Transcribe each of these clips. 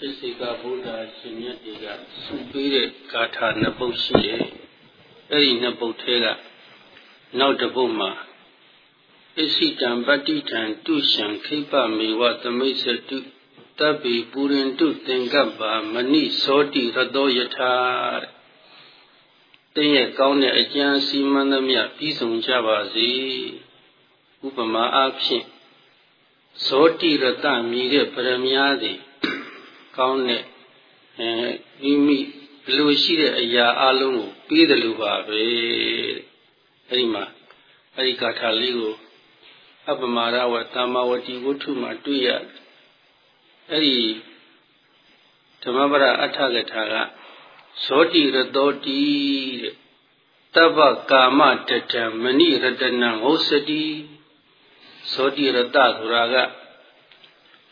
ဣစိကဗုဒ္ဓရှင်မြတ်တွေကစုပေးတဲ့ဂါထာနှစ်ပုဒ်ရှိတယ်။အဲ့ဒီနှစ်ပုဒ်ထဲကနောက်တစ်ပုဒ်မှာဣစိတံပတ္တိတံတုရှံခိပမေဝသမိတ်စတုတဗ္ဗေပူရင်တုသင်္ကပ္ပါမဏိသောတိရတောယထာတဲ့ရဲ့ကောင်းတဲ့အကျမ်းစီမံသမျှပြီးဆုံးကြပါစေ။ဥပမာအားဖြင့်ဇောတိရတမြည်တဲ့ပရမများသည် ကောင်းတဲ့အဲမိမိဘလို့ရှိတဲ့အရာအလုံးကိုပြီးတယ်လို့ပါပဲအဲဒီမှာအဲဒီကာထာလေးကိုအပမာရဝတမ္မာဝတိဝတ္ထုမှာတွေ့ရအဲဒီဓမ္မပဒအဋ္ဌကထာကဇောတိရတောတိတဲ့တဗ္ဗကာမတတံမဏိရတနံဟောစတိဇောတိရတဆိုတာက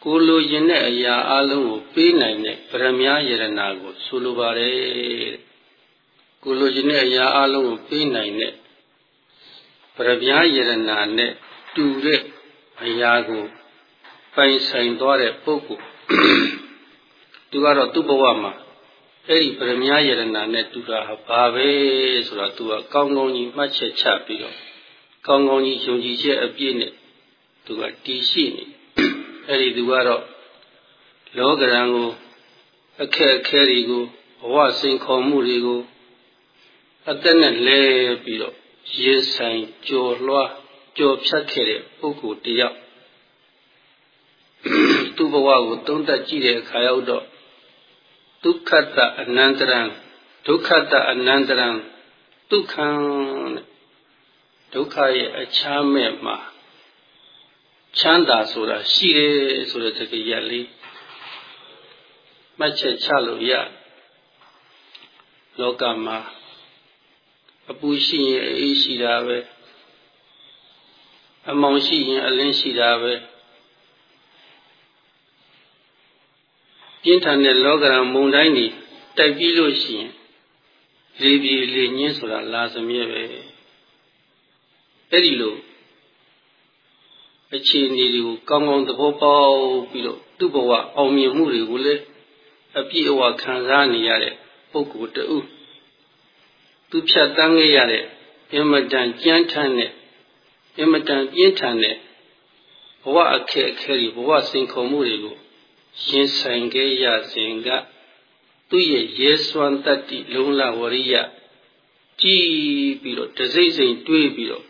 ကိုလိုရင်တဲ့အရာအလုံးကိုပေးနိုင်တဲ့ဗရမယယရနာကိုဆိုလိုပါတယ်ကိုလိုရင်တဲ့အရာအလုံးကိုပေးနိုင်တဲ့ဗရမယယရနာနဲ့တူတဲ့အရာကိုပိုင်ဆိုင်သွားတဲ့ပုဂ္ဂိုလ်သူကတော့သူ့ဘဝမှာအဲ့ဒီဗရမယယရနာနဲ့တူတာဟာဘာပဲဆိုတော့သူကကောင်းကောင်းကြီးမှတ်ချက်ချပြီးတော့ကောင်းကောင်းကြီးယုံကြည်ချက်အပြည့်နဲ့သူကတည်ရှိနေတယ် အဲ့ဒီသူကတော့လောကရန်ကိုအခက်အခဲတွေကိုဘဝစိန်ခေါ်မှုတွေကိုအသက်နဲ့လဲပြီးတော့ရင်ဆိုင်ကြော်လွှားကြော်ဖြတ်ခဲ့တဲ့ပုဂ္ဂိုလ်တယောက်သူ့ဘဝကိုသုံးသပ်ကြည့်တဲ့အခါရောက်တော့ဒုက္ခတအနန္တရံဒုက္ခတအနန္တရံဒုက္ခံဒုက္ခရဲ့အချမ်းမဲ့မှာ ချမ်းသာဆိုတာရှိတယ်ဆိုတဲ့တကယ်ရလေးမှတ်ချက်ချလို့ရလောကမှာအပူရှိရင်အေးရှိတာပဲအမောင်ရှိရင်အလင်းရှိတာပဲပြင်းထန်တဲ့လောကရန်မုန်တိုင်းတွေတိုက်ပြီးလို့ရှိရင်လေပြေလေညင်းဆိုတာလာစမြဲပဲအဲ့ဒီလို အခြေအနေတွေကိုကောင်းကောင်းသဘောပေါက်ပြီးတော့သူ့ဘဝအောင်မြင်မှုတွေကိုလည်းအပြည့်အဝခံစားနေရတဲ့ပုဂ္ဂိုလ်တူသူဖြတ်တန်းခဲ့ရတဲ့အင်မတန်ကြမ်းထမ်းတဲ့အင်မတန်ပြင်းထန်တဲ့ဘဝအခက်အခဲတွေဘဝစိန်ခေါ်မှုတွေကိုရင်ဆိုင်ခဲ့ရစဉ်ကသူ့ရဲ့ရဲစွမ်းတတ္တိလုံလဝရိယကြည်ပြီးတော့တစိမ့်စိမ့်တွေးပြီးတော့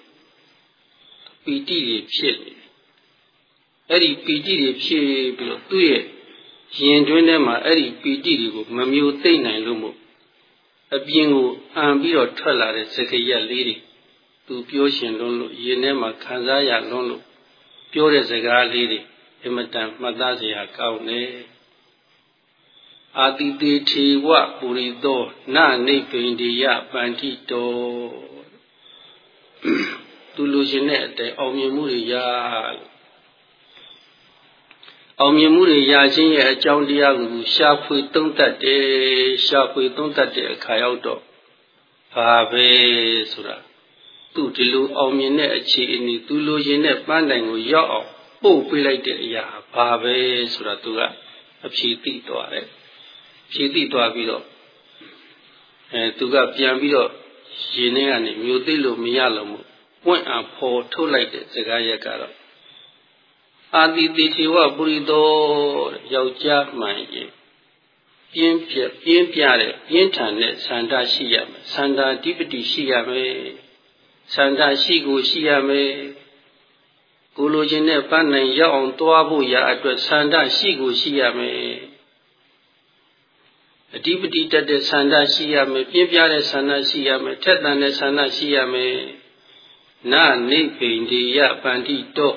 ပီတိတွေဖြစ်နေ အဲ့ဒီပီတိတွေဖြည့်ပြီးတော့သူ့ရဲ့ရင်တွင်းထဲမှာအဲ့ဒီပီတိတွေကိုမမျိုးသိမ့်နိုင်လို့မို့အပြင်ကိုအံပြီးတော့ထွက်လာတဲ့စကရက်လေးတွေသူပြောရှင်လွန်းလို့ရင်ထဲမှာခံစားရလွန်းလို့ပြောတဲ့စကားလေးတွေအမတန်မှတ်သားစရာကောင်းတယ်အာတိတေထေဝပုရိသောနနိဗ္ဗိန္ဒီယပန္တိတောသူလူရှင်တဲ့အတိုင်အောင်မြင်မှုတွေရလို့ အောင်မြင်မှုတွေရခြင်းရဲ့အကြောင်းတရားကိုရှာဖွေသုံးသပ်တယ်ရှာဖွေသုံးသပ်တဲ့အခါရောက်တော့ဘာပဲဆိုတာသူဒီလိုအောင်မြင်တဲ့အခြေအနေသူလိုချင်တဲ့ပန်းတိုင်ကိုရောက်အောင်ပို့ပေးလိုက်တဲ့အရာဘာပဲဆိုတာသူကအဖြေသိသွားတယ်ဖြေသိသွားပြီးတော့အဲသူကပြန်ပြီးတော့ရှင်ထဲကနေမြို့သိလို့မရလို့မို့ပွင့်အောင်ဖော်ထုတ်လိုက်တဲ့စကားရက်ကတော့ အာတိတိထေဝပုရိသောယောက်ျားမှန်ရင်ပြင်းပြပြင်းပြတဲ့ပြင်းထန်တဲ့ဆန္ဒရှိရမယ်ဆန္ဒဓိပတိရှိရမယ်ဆန္ဒရှိကိုရှိရမယ်ကိုလိုချင်တဲ့ပန်းနိုင်ရောက်အောင်သွားဖို့ရာအတွက်ဆန္ဒရှိကိုရှိရမယ်အဓိပတိတတ်တဲ့ဆန္ဒရှိရမယ်ပြင်းပြတဲ့ဆန္ဒရှိရမယ်ထက်သန်တဲ့ဆန္ဒရှိရမယ်နာနိဗ္ဗိန္ဒီယပန္တိတော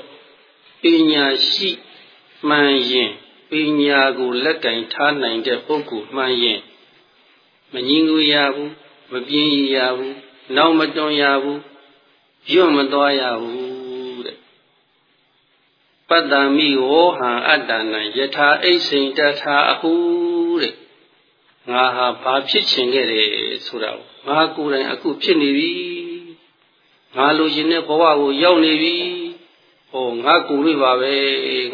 ပညာရှိမှန်ရင်ပညာကိုလက်ကင်ထားနိုင်တဲ့ပုဂ္ဂိုလ်မှန်ရင်မငြင်းငူရဘူးမပြင်းရဘူးနောက်မတွန်းရဘူးညွတ်မသွားရဘူးတဲ့ပတ္တမိဝောဟံအတ္တနံယထာအိစိန်တထာအဟုတဲ့ငါဟာဘာဖြစ်ချင်ခဲ့တယ်ဆိုတာကိုငါကိုယ်တိုင်အခုဖြစ်နေပြီငါလိုချင်တဲ့ဘဝကိုရောက်နေပြီ ဟောငါကိုယ်ရိပါပဲ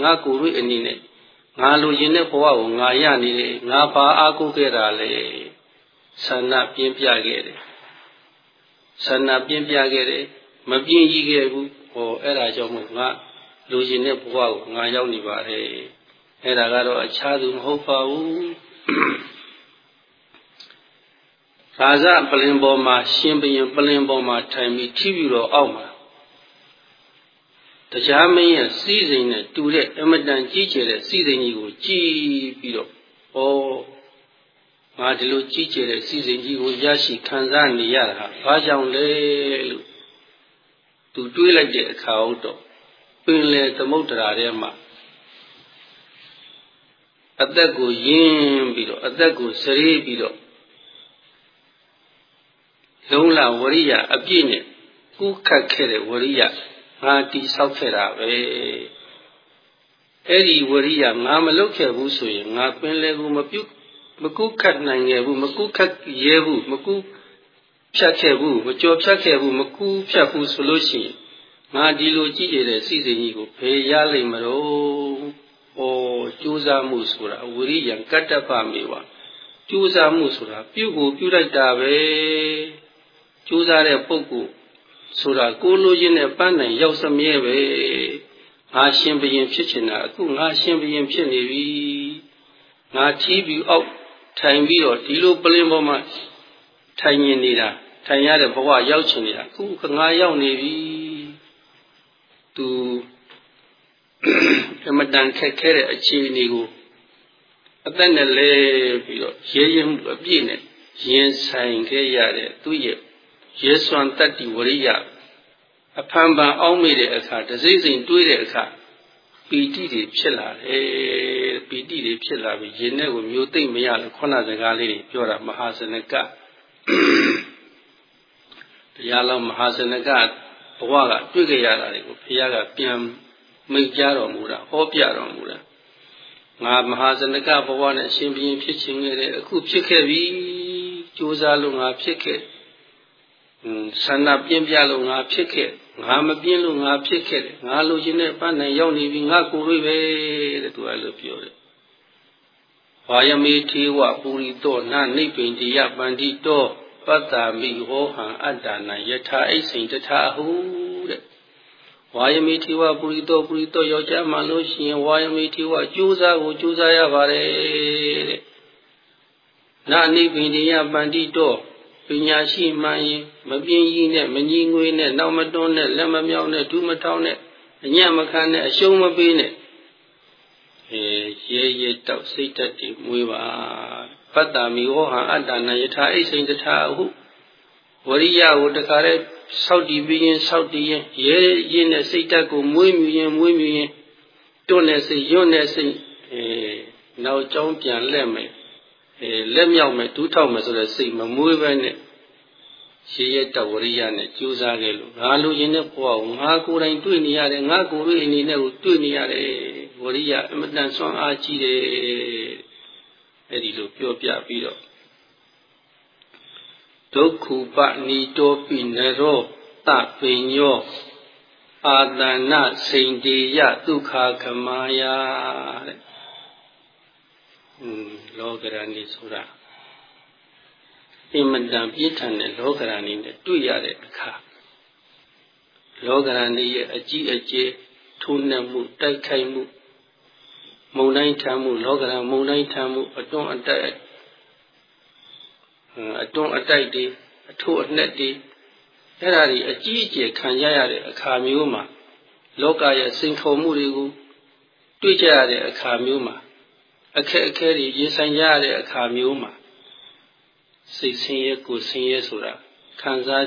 ငါကိုယ်ရိအနေနဲ့ငါလိုချင်တဲ့ဘဝကိုငါရနေတယ်ငါဘာအားကိုးခဲ့တာလဲဆန္ဒပြင်းပြခဲ့တယ်ဆန္ဒပြင်းပြခဲ့တယ်မပြင်းကြီးခဲ့ဘူးဟောအဲ့ဒါကြောင့်မို့ငါလိုချင်တဲ့ဘဝကိုငါရောက်နေပါတယ်အဲ့ဒါကတော့အခြားသူမဟုတ်ပါဘူးကာဇပလင်ပေါ်မှာရှင်ဘရင်ပလင်ပေါ်မှာထိုင်ပြီးထိပြီးတော့အောက်မှာ တရားမင်းရဲ့စီးစိမ်နဲ့တူတဲ့အမတန်ကြီးကျယ်တဲ့စီးစိမ်ကြီးကိုကြည်ပြီးတော့ဩငါဒီလိုကြီးကျယ်တဲ့စီးစိမ်ကြီးကိုရရှိခံစားနေရတာဘာကြောင့်လဲလို့သူတွေးလိုက်တဲ့အခါဟုတ်တော့ပင်လေသမုဒ္ဒရာထဲမှာအသက်ကိုယင်းပြီးတော့အသက်ကိုစရေးပြီးတော့လုံးလဝရိယအပြည့်နဲ့ကူးခတ်ခဲ့တဲ့ဝရိယ ငါတိဆောက်ခဲ့တာပဲအဲ့ဒီဝရိယငါမလုပ်ခဲ့ဘူးဆိုရင်ငါပင်လေကိုမပြုတ်မကူးခတ်နိုင်ခဲ့ဘူးမကူးခတ်ရဲဘူးမကူးဖြတ်ခဲ့ဘူးမကြော်ဖြတ်ခဲ့ဘူးမကူးဖြတ်ဘူးဆိုလို့ရှိရင်ငါဒီလိုကြည့်ရတဲ့စိစိမ်ကြီးကိုဘယ်ရလိမ့်မလို့ဩကြိုးစားမှုဆိုတာဝရိယံကတ္တပမေဝကြိုးစားမှုဆိုတာပြုကိုပြုလိုက်တာပဲကြိုးစားတဲ့ပုဂ္ဂိုလ် ဆိုတာကိုလိုချင်တဲ့ပန်းနိုင်ရောက်စမြဲပဲငါရှင်ဘရင်ဖြစ်ချင်တာအခုငါရှင်ဘရင်ဖြစ်နေပြီငါထီးပြီးအောက်ထိုင်ပြီးတော့ဒီလိုပလင်ပေါ်မှာထိုင်နေနေတာထိုင်ရတဲ့ဘဝရောက်ချင်နေတာအခုငါရောက်နေပြီသူအမတန်ခက်ခဲတဲ့အခြေအနေကိုအသက်နဲ့လဲပြီးတော့ရဲရဲမှုအပြည့်နဲ့ရင်ဆိုင်ခဲ့ရတဲ့သူ့ရဲ့ ရဲစွမ်းတတ္တိဝရိယအဖန်ပန်အောင်းမိတဲ့အခါတစိမ့်စိမ့်တွေးတဲ့အခါပီတိတွေဖြစ်လာတယ်ပီတိတွေဖြစ်လာပြီးရင်ထဲကိုမျိုးသိမ့်မရလို့ခုနစကားလေးတွေပြောတာမဟာစနကတရားလုံးမဟာစနကဘဝကတွေ့ကြရတာတွေကိုဘုရားကပြန်မိတ်ကြတော်မူတာဟောပြတော်မူတာငါမဟာစနကဘဝနဲ့ရှင်ဘုရင်ဖြစ်ခြင်းခဲ့တဲ့အခုဖြစ်ခဲ့ပြီကြိုးစားလို့ငါဖြစ်ခဲ့ ဆန္ဒပြင်းပြလို့ငါဖြစ်ခဲ့ငါမပြင်းလို့ငါဖြစ်ခဲ့တယ်ငါလိုချင်တဲ့ပန်းနိုင်ရောက်နေပြီငါကိုယ်ရွေးပဲတဲ့သူကလို့ပြောတယ်ဝါယမေထေဝပူရိတောနနိဗ္ဗိန္တိယပန္တိတောပတ္တာမိဟောဟံအတ္တနာယထာအိစိန်တထာဟုတဲ့ဝါယမေထေဝပူရိတောပူရိတောယောက်ျားမှလို့ရှိရင်ဝါယမေထေဝကြိုးစားကိုကြိုးစားရပါတယ်တဲ့နာနိဗ္ဗိန္တိယပန္တိတော ပညာရှိမှန်ရင်မပြင်းကြီးနဲ့မကြီးငွေနဲ့နောက်မတွန်းနဲ့လက်မမြောက်နဲ့ဒူးမထောင်းနဲ့အညံ့မခံနဲ့အရှုံးမပေးနဲ့အဲရဲရဲတောက်စိတ်တက်တည်မွေးပါပတ္တာမိဟောဟံအတ္တနာယထာအိစိန်တထာဟုဝရိယကိုတခါတည်းစောက်တည်ပြီးရင်စောက်တည်ရင်ရဲရဲနဲ့စိတ်တက်ကိုမွေးမြူရင်မွေးမြူရင်တွန်းတဲ့စိတ်ယွတ်တဲ့စိတ်အဲနောက်ကြောင်းပြန်လက်မယ် အဲလက်မြောက်မယ်ဒူးထောက်မယ်ဆိုတဲ့စိတ်မမွေးပဲနဲ့ရှေးရတဝရိယနဲ့ကြိုးစားခဲ့လို့ငါလူရင်တဲ့ဘဝကိုငါကိုယ်တိုင်တွေ့နေရတယ်ငါကိုယ်ရဲ့အနေနဲ့ကိုတွေ့နေရတယ်ဝရိယအမတန်ဆွမ်းအားကြီးတယ်အဲ့ဒီလိုပြောပြပြီးတော့ဒုက္ခုပနိတောပိနရောတပိညောအာတဏစိန်တေယဒုက္ခခမာယတဲ့ လောကရဏီဆိုတာအင်မတန်ပြည့်ထန်တဲ့လောကရဏီနဲ့တွေ့ရတဲ့အခါလောကရဏီရဲ့အကြီးအကျယ်ထိုးနှက်မှုတိုက်ခိုက်မှုမုံတိုင်းထမ်းမှုလောကရန်မုံတိုင်းထမ်းမှုအတွန်းအတိုက်အတွန်းအတိုက်တွေအထိုးအနှက်တွေအဲ့ဒါတွေအကြီးအကျယ်ခံရရတဲ့အခါမျိုးမှာလောကရဲ့စိန်ခေါ်မှုတွေကိုတွေ့ကြရတဲ့အခါမျိုးမှာ အခက်အခဲတွေရင်ဆိုင်ရတဲ့အခါမျိုးမှာစိတ်ဆင်းရဲကိုဆင်းရဲဆိုတာခံစား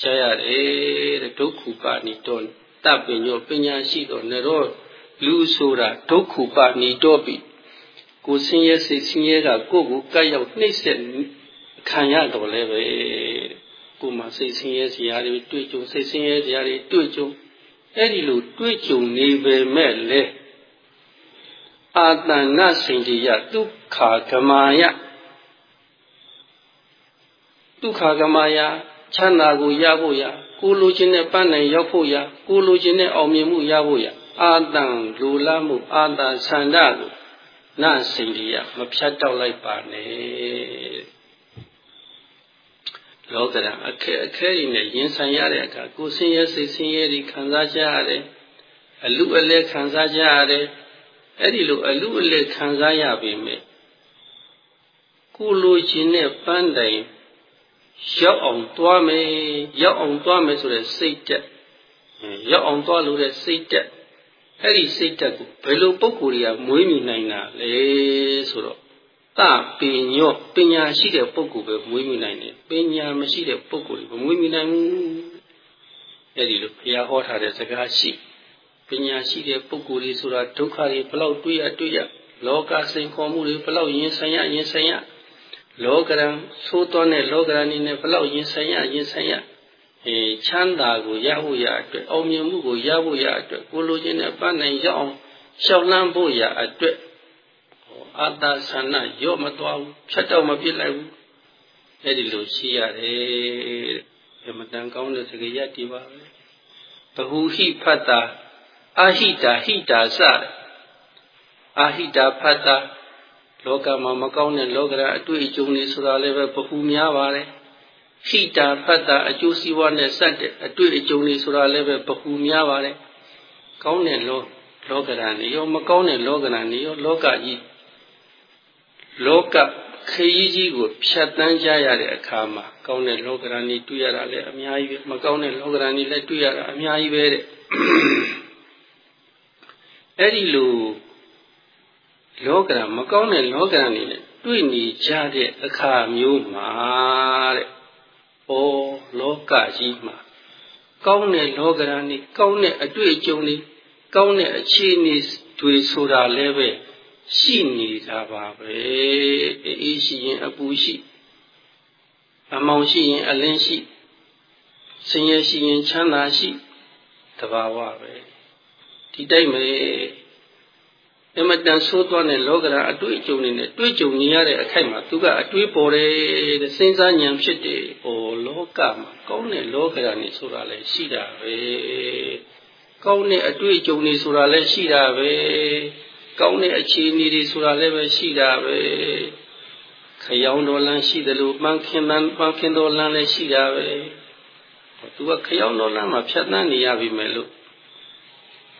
ကြရတယ်တဲ့ဒုက္ခပါဏိတောတပညောပညာရှိတော်နရောလူဆိုတာဒုက္ခပါဏိတောပိကိုဆင်းရဲစိတ်ဆင်းရဲကကိုယ့်ကိုကပ်ရောက်နှိမ့်ဆက်ခံရတော်လဲပဲကိုယ်မှာစိတ်ဆင်းရဲစရာတွေတွေ့ကြုံစိတ်ဆင်းရဲစရာတွေတွေ့ကြုံအဲ့ဒီလိုတွေ့ကြုံနေပေမဲ့လေ အာတဏ္ဏစိန်တိယဒုက္ခဂမာယဒုက္ခဂမာယချမ်းသာကိုရဖို့ရကိုလိုချင်တဲ့ပန်းနိုင်ရောက်ဖို့ရကိုလိုချင်တဲ့အောင်မြင်မှုရဖို့ရအာတန်လူလာမှုအာတာဆန္ဒကိုနစိန်ဒီယမဖြတ်တောက်လိုက်ပါနဲ့လောကရန်အခက်အခဲတွေနဲ့ရင်ဆိုင်ရတဲ့အခါကိုယ်ဆင်းရဲစိတ်ဆင်းရဲတွေခံစားကြရတယ်အလူအလဲခံစားကြရတယ် အဲ့ဒီလိုအလူအလဲခံစားရပေမဲ့ကိုလိုချင်တဲ့ပန်းတိုင်ရောက်အောင်သွားမယ်ရောက်အောင်သွားမယ်ဆိုတဲ့စိတ်တက်ရောက်အောင်သွားလို့တဲ့စိတ်တက်အဲ့ဒီစိတ်တက်ကိုဘယ်လိုပုံကိုယ်တွေကမွေးမြူနိုင်တာလဲဆိုတော့တပညောပညာရှိတဲ့ပုဂ္ဂိုလ်ပဲမွေးမြူနိုင်တယ်ပညာမရှိတဲ့ပုဂ္ဂိုလ်တွေမမွေးမြူနိုင်ဘူးအဲ့ဒီလိုဘုရားဟောထားတဲ့စကားရှိ ပညာရှိတဲ့ပုဂ္ဂိုလ်တွေဆိုတာဒုက္ခတွေဘလောက်တွေ့ရတွေ့ရလောကစိန်ခေါ်မှုတွေဘလောက်ရင်ဆိုင်ရရင်ဆိုင်ရလောကရန်သိုးသွန်းတဲ့လောကရန်နေနဲ့ဘလောက်ရင်ဆိုင်ရရင်ဆိုင်ရအဲချမ်းသာကိုရဖို့ရအတွက်အောင်မြင်မှုကိုရဖို့ရအတွက်ကိုလိုချင်တဲ့ပန်းနိုင်ရအောင်ရှောက်လန်းဖို့ရအတွက်အာတာဆန္ဒရော့မသွားဘူးဖြတ်တော့မပြစ်လိုက်ဘူးအဲ့ဒီလိုရှိရတယ်အမတန်ကောင်းတဲ့စကားရတည်ပါပဲဘဟုဟိဖတ်တာ အာဟိတာဟိတာစအာဟိတာဖတ်တာလောကမှာမကောင်းတဲ့လောကရအတွေ့အကြုံတွေဆိုတာလည်းပဲဘဟုများပါတယ်ဟိတာဖတ်တာအကျိုးစီးပွားနဲ့စက်တဲ့အတွေ့အကြုံတွေဆိုတာလည်းပဲဘဟုများပါတယ်ကောင်းတဲ့လောလောကရန်နေရောမကောင်းတဲ့လောကရန်နေရောလောကကြီးလောကခရီးကြီးကိုဖြတ်တန်းကြရတဲ့အခါမှာကောင်းတဲ့လောကရန်ကြီးတွေ့ရတာလည်းအများကြီးပဲမကောင်းတဲ့လောကရန်ကြီးလည်းတွေ့ရတာအများကြီးပဲတဲ့ အဲ့ဒီလိုလောကရန်မကောင်းတဲ့လောကရန်ကြီးနဲ့တွေ့နေကြတဲ့အခါမျိုးမှာတဲ့ဩလောကကြီးမှာကောင်းတဲ့လောကရန်ကြီးကောင်းတဲ့အတွေ့အကြုံတွေကောင်းတဲ့အခြေအနေတွေဆိုတာလည်းပဲရှိနေတာပါပဲအေးရှိရင်အပူရှိအမောင်ရှိရင်အလင်းရှိဆင်းရဲရှိရင်ချမ်းသာရှိတဘာဝပဲ ဒီတိုက်မယ်အမတန်ဆိုးသွားတဲ့လောကရာအတွေ့အကြုံတွေနဲ့တွေ့ကြုံနေရတဲ့အခိုက်မှာသူကအတွေးပေါ်တယ်တဲ့စဉ်းစားဉာဏ်ဖြစ်တယ်ဟောလောကမှာကောင်းတဲ့လောကရာနေဆိုတာလည်းရှိတာပဲကောင်းတဲ့အတွေ့အကြုံတွေဆိုတာလည်းရှိတာပဲကောင်းတဲ့အခြေအနေတွေဆိုတာလည်းပဲရှိတာပဲခရောင်တော်လန်းရှိတယ်လို့ပန်းခင်တန်းပန်းခင်တော်လန်းလည်းရှိတာပဲသူကခရောင်တော်လန်းမှာဖြတ်တန်းနေရပြီမယ်လို့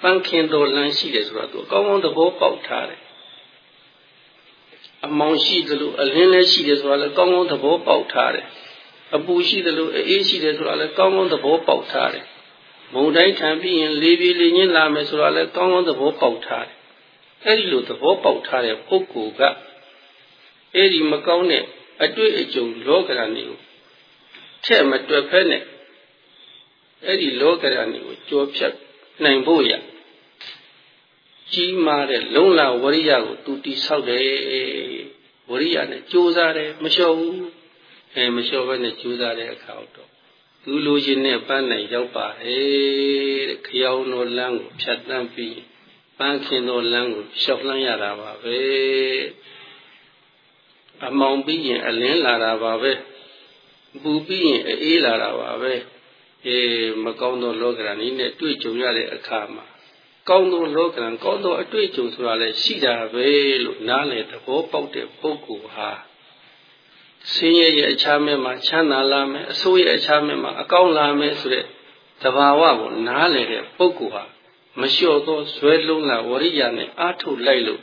ပန်းခင်တော်လန်းရှိတယ်ဆိုတော့သူအကောင်းကောင်းသဘောပေါက်ထားတယ်အမောင်ရှိတယ်လို့အလင်းလည်းရှိတယ်ဆိုတာလည်းကောင်းကောင်းသဘောပေါက်ထားတယ်အပူရှိတယ်လို့အေးရှိတယ်ဆိုတာလည်းကောင်းကောင်းသဘောပေါက်ထားတယ်မုန်တိုင်းထံပြီးရင်လေးပြေးလေးချင်းလာမယ်ဆိုတာလည်းကောင်းကောင်းသဘောပေါက်ထားတယ်အဲ့ဒီလိုသဘောပေါက်ထားတဲ့ပုဂ္ဂိုလ်ကအဲ့ဒီမကောင်းတဲ့အတွေ့အကြုံလောကရဏီကိုထက်မတွက်ဖက်နဲ့အဲ့ဒီလောကရဏီကိုကြော်ဖြတ် နိုင်ဖို့ရကြီးမားတဲ့လုံလဝရိယကို သူတိဆောက်တယ်ဝရိယနဲ့ကြိုးစားတယ်မလျှော့ဘူးအဲမလျှော့ဘဲနဲ့ကြိုးစားတဲ့အခါတော့သူလိုချင်တဲ့ပန်းနိုင်ရောက်ပါတယ်တဲ့ခရောင်းတော်လမ်းကိုဖြတ်တန်းပြီးပန်းခင်သောလမ်းကိုရှောက်လှမ်းရတာပါပဲအမောင်ပြီးရင်အလင်းလာတာပါပဲပူပြီးရင်အေးလာတာပါပဲ အေးမကောင်းသောလောကရန်ဤနဲ့တွေ့ကြုံရတဲ့အခါမှာကောင်းသောလောကရန်ကောင်းသောအတွေ့အကြုံဆိုတာလည်းရှိတာပဲလို့နားလည်သဘောပေါက်တဲ့ပုဂ္ဂိုလ်ဟာဆင်းရဲရဲ့အခြားမဲ့မှာချမ်းသာလာမယ်အဆိုးရဲ့အခြားမဲ့မှာအကောင်းလာမယ်ဆိုတဲ့သဘာဝကိုနားလည်တဲ့ပုဂ္ဂိုလ်ဟာမလျှော့သောဇွဲလုံးလာဝရိယနဲ့အာထုတ်လိုက်လို့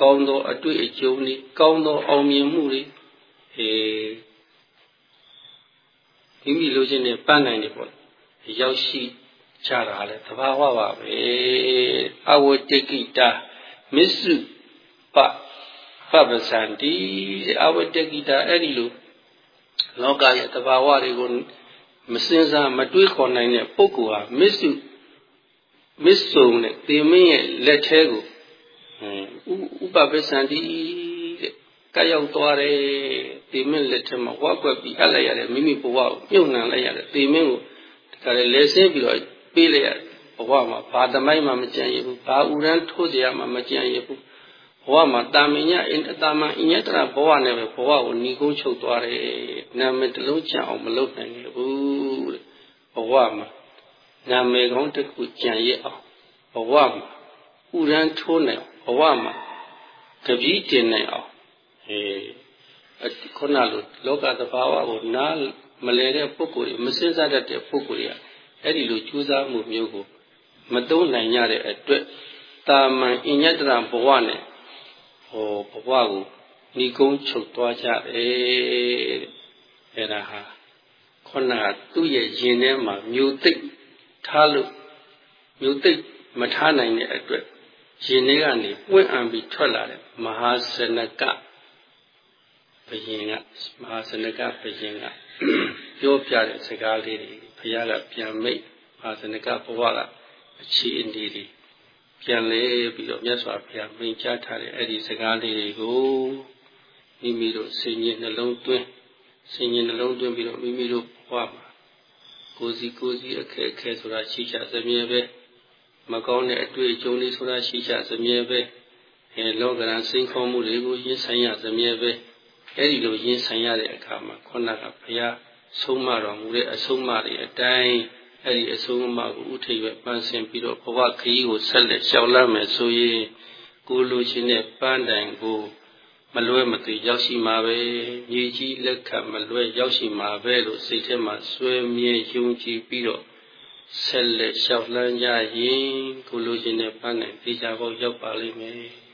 ကောင်းသောအတွေ့အကြုံတွေကောင်းသောအောင်မြင်မှုတွေအဲမိမိလိုချင်တဲ့ပန်းနိုင်တွေပေါ့ ရောက်ရှိကြတာလေသဘာဝပါပဲအဝတ္တိကိတာမစ္စုပပပဇန္တိအဝတ္တိကိတာအဲ့ဒီလိုလောကရဲ့သဘာဝတွေကိုမစင်စားမတွေးခေါ်နိုင်တဲ့ပုဂ္ဂိုလ်ဟာမစ္စုမစ္ဆုံနဲ့တေမင်းရဲ့လက်ထဲကိုဥပပစ္စန္တိတဲ့ကရောက်သွားတယ်တေမင်းလက်ထဲမှာဝါကွက်ပြီးအပ်လိုက်ရတယ်မိမိဘဝကိုမြုပ်နှံလိုက်ရတယ်တေမင်းကို ဒါလည်းလဲဆင်းပြီးတော့ပေးလိုက်ရဘဝမှာဘာသမိုင်းမှမကြံရဘူးဘာဥရန်ထိုးစရာမှမကြံရဘူးဘဝမှာတာမင်ညအင်တာမန်အညတရဘဝနဲ့ပဲဘဝကိုညီကုန်းချုပ်သွားတယ်နာမည်တလုံးချအောင်မလုပ်နိုင်ဘူးတဲ့ဘဝမှာနာမည်ကောင်းတစ်ခုကြံရအောင်ဘဝမှာဥရန်ထိုးနိုင်ဘဝမှာတပည့်တင်နိုင်အောင်ဟေးခုနလိုလောကသဘာဝကိုနား မလဲတဲ့ပုဂ္ဂိုလ်တွေမစင်စားတတ်တဲ့ပုဂ္ဂိုလ်တွေကအဲ့ဒီလိုကြိုးစားမှုမျိုးကိုမသုံးနိုင်ကြတဲ့အတွက်တာမန်အညတရဘဝနဲ့ဟောဘဝကိုဏီကုန်းချုပ်သွားကြတယ်အဲ့ဒါဟာခုနကသူ့ရဲ့ရင်ထဲမှာမျိုးသိပ်ထားလို့မျိုးသိပ်မထားနိုင်တဲ့အတွက်ရင်ထဲကနေပွင့်အံပြီးထွက်လာတဲ့မဟာစနက ဘယင်ကမဟာစနကဘယင်ကပြောပြတဲ့စကားလေးတွေဘုရားကပြန်မိတ်မဟာစနကဘဝကအခြေအနေတွေပြန်လဲပြီးတော့မြတ်စွာဘုရားမိန့်ကြားထားတဲ့အဲ့ဒီစကားလေးတွေကိုမိမိတို့စိတ်ညစ်နှလုံးသွင်းစိတ်ညစ်နှလုံးသွင်းပြီးတော့မိမိတို့ဘဝမှာကိုယ်စီကိုယ်စီအခက်အခဲဆိုတာရှိချသမြဲပဲမကောင်းတဲ့အတွေ့အကြုံတွေဆိုတာရှိချသမြဲပဲအဲလောကရန်စိန်ခေါ်မှုတွေကိုရင်ဆိုင်ရသမြဲပဲ အဲ့ဒီလိုရင်ဆိုင်ရတဲ့အခါမှာခုနကဘုရားဆုံးမတော်မူတဲ့အဆုံးအမတွေအတိုင်းအဲ့ဒီအဆုံးအမကိုဥထိပ်ပဲပန်းဆင်ပြီးတော့ဘဝခရီးကိုဆက်လက်ရှောင်လန်းမယ်ဆိုရင်ကိုလိုချင်တဲ့ပန်းတိုင်ကိုမလွဲမသွေရောက်ရှိမှာပဲမြေကြီးလက်ခံမလွဲရောက်ရှိမှာပဲလို့စိတ်ထဲမှာစွဲမြဲယုံကြည်ပြီးတော့ဆက်လက်လျှောက်လန်းကြရင်ကိုလိုချင်တဲ့ပန်းတိုင်သိချဖို့ရောက်ပါလိမ့်မယ်